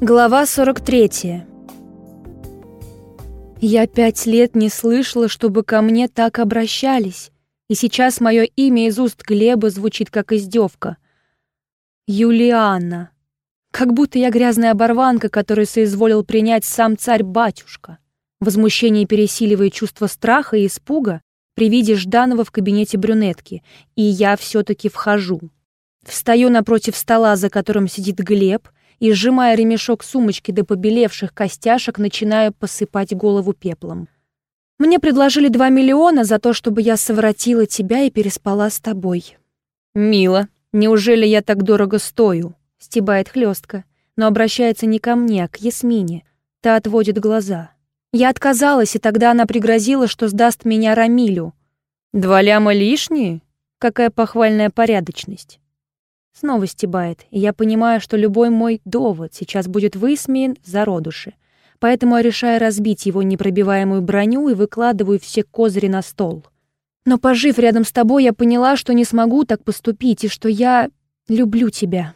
Глава 43. Я пять лет не слышала, чтобы ко мне так обращались, и сейчас мое имя из уст Глеба звучит как издевка. Юлианна. Как будто я грязная оборванка, которую соизволил принять сам царь-батюшка. Возмущение пересиливает чувство страха и испуга при виде Жданова в кабинете брюнетки, и я все-таки вхожу. Встаю напротив стола, за которым сидит Глеб, и, сжимая ремешок сумочки до побелевших костяшек, начинаю посыпать голову пеплом. «Мне предложили два миллиона за то, чтобы я совратила тебя и переспала с тобой». «Мило. Неужели я так дорого стою?» — стебает хлестка, но обращается не ко мне, а к Ясмине. Та отводит глаза. Я отказалась, и тогда она пригрозила, что сдаст меня Рамилю. «Два ляма лишние? Какая похвальная порядочность!» Снова стебает, и я понимаю, что любой мой довод сейчас будет высмеян в зародуше. Поэтому я решаю разбить его непробиваемую броню и выкладываю все козыри на стол. Но пожив рядом с тобой, я поняла, что не смогу так поступить, и что я люблю тебя.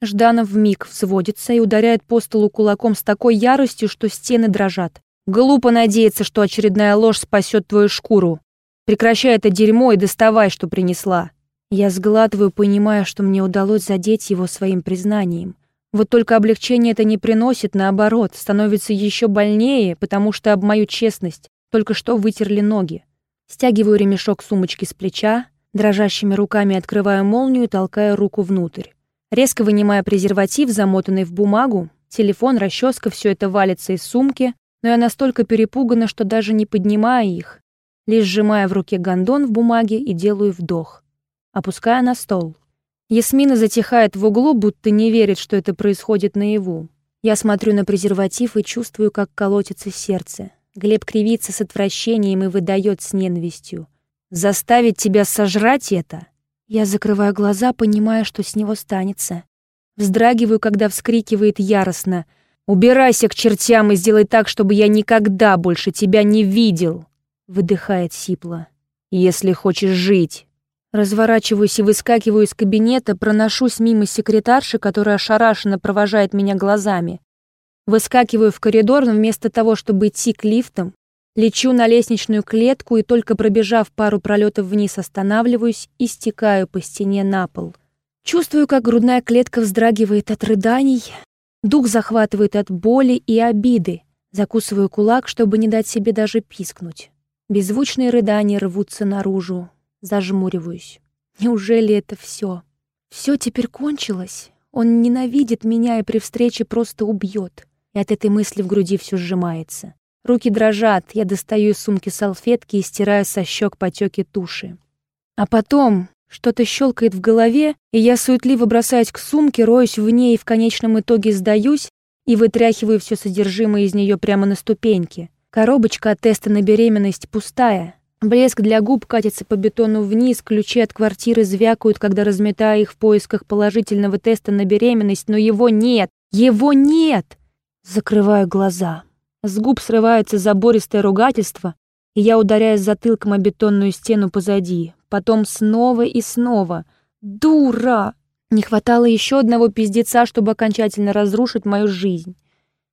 Жданов вмиг взводится и ударяет по столу кулаком с такой яростью, что стены дрожат. Глупо надеяться, что очередная ложь спасет твою шкуру. Прекращай это дерьмо и доставай, что принесла. Я сглатываю, понимая, что мне удалось задеть его своим признанием. Вот только облегчение это не приносит, наоборот, становится еще больнее, потому что об мою честность только что вытерли ноги. Стягиваю ремешок сумочки с плеча, дрожащими руками открываю молнию и толкаю руку внутрь. Резко вынимая презерватив, замотанный в бумагу, телефон, расческа, все это валится из сумки, но я настолько перепугана, что даже не поднимаю их, лишь сжимая в руке гондон в бумаге и делаю вдох опуская на стол. Ясмина затихает в углу, будто не верит, что это происходит наяву. Я смотрю на презерватив и чувствую, как колотится сердце. Глеб кривится с отвращением и выдает с ненавистью. «Заставить тебя сожрать это?» Я закрываю глаза, понимая, что с него станется. Вздрагиваю, когда вскрикивает яростно. «Убирайся к чертям и сделай так, чтобы я никогда больше тебя не видел!» Выдыхает сипло. «Если хочешь жить, Разворачиваюсь и выскакиваю из кабинета, проношусь мимо секретарши, которая ошарашенно провожает меня глазами. Выскакиваю в коридор, но вместо того, чтобы идти к лифтам, лечу на лестничную клетку и только пробежав пару пролетов вниз, останавливаюсь и стекаю по стене на пол. Чувствую, как грудная клетка вздрагивает от рыданий, дух захватывает от боли и обиды. Закусываю кулак, чтобы не дать себе даже пискнуть. Беззвучные рыдания рвутся наружу, Зажмуриваюсь. Неужели это все? Все теперь кончилось? Он ненавидит меня и при встрече просто убьет. И от этой мысли в груди все сжимается. Руки дрожат, я достаю из сумки салфетки и стираю со щек потеки туши. А потом что-то щелкает в голове, и я суетливо бросаюсь к сумке, роюсь в ней и в конечном итоге сдаюсь и вытряхиваю все содержимое из нее прямо на ступеньки. Коробочка от теста на беременность пустая, Блеск для губ катится по бетону вниз, ключи от квартиры звякают, когда разметаю их в поисках положительного теста на беременность, но его нет! Его нет! Закрываю глаза. С губ срывается забористое ругательство, и я ударяюсь затылком о бетонную стену позади. Потом снова и снова. Дура! Не хватало еще одного пиздеца, чтобы окончательно разрушить мою жизнь.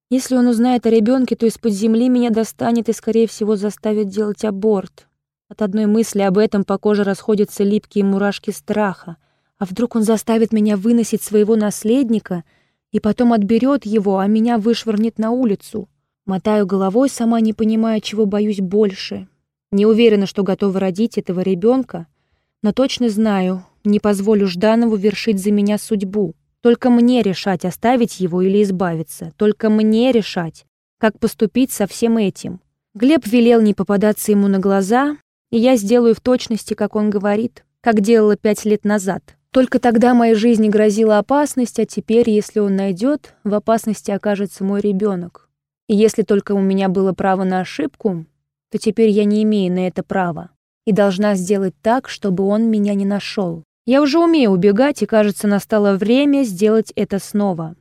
Если он узнает о ребенке, то из-под земли меня достанет и, скорее всего, заставит делать аборт. От одной мысли об этом по коже расходятся липкие мурашки страха. А вдруг он заставит меня выносить своего наследника и потом отберет его, а меня вышвырнет на улицу? Мотаю головой, сама не понимая, чего боюсь больше. Не уверена, что готова родить этого ребенка, но точно знаю, не позволю Жданову вершить за меня судьбу. Только мне решать, оставить его или избавиться. Только мне решать, как поступить со всем этим. Глеб велел не попадаться ему на глаза, и я сделаю в точности, как он говорит, как делала пять лет назад. Только тогда моей жизни грозила опасность, а теперь, если он найдет, в опасности окажется мой ребенок. И если только у меня было право на ошибку, то теперь я не имею на это права и должна сделать так, чтобы он меня не нашел. Я уже умею убегать, и, кажется, настало время сделать это снова.